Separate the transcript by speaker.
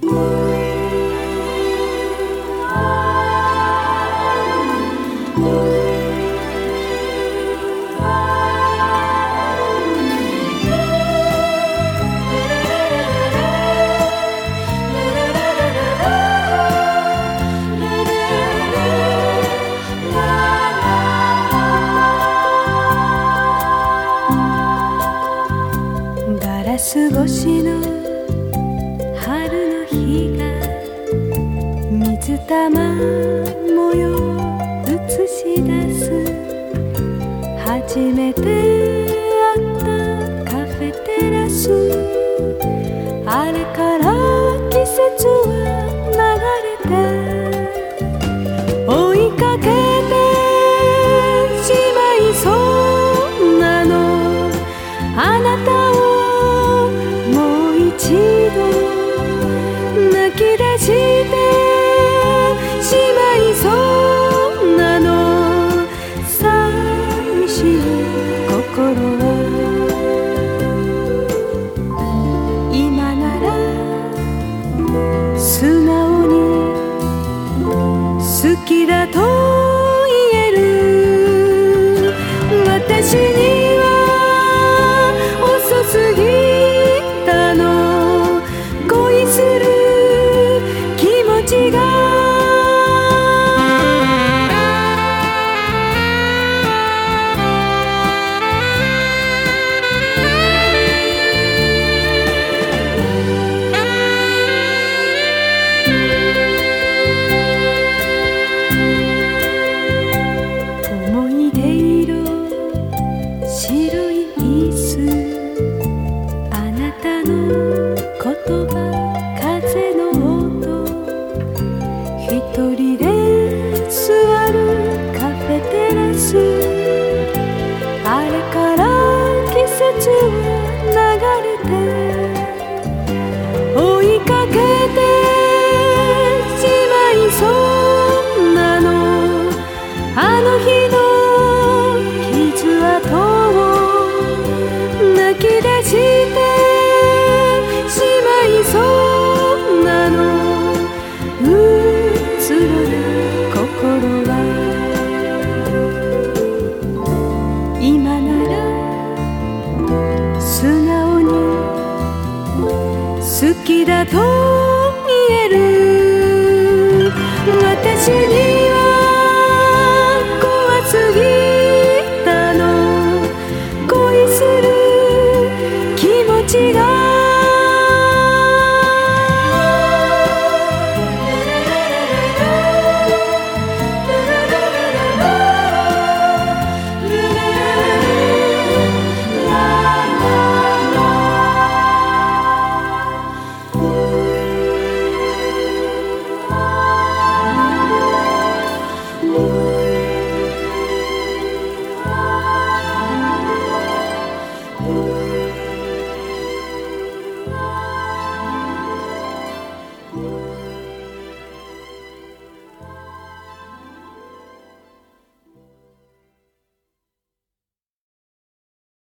Speaker 1: ガラス越しの春の日が水玉模様映し出す初めて会ったカフェテラス。あれから季節は流れて追いかけ你的头好きだと言える。私に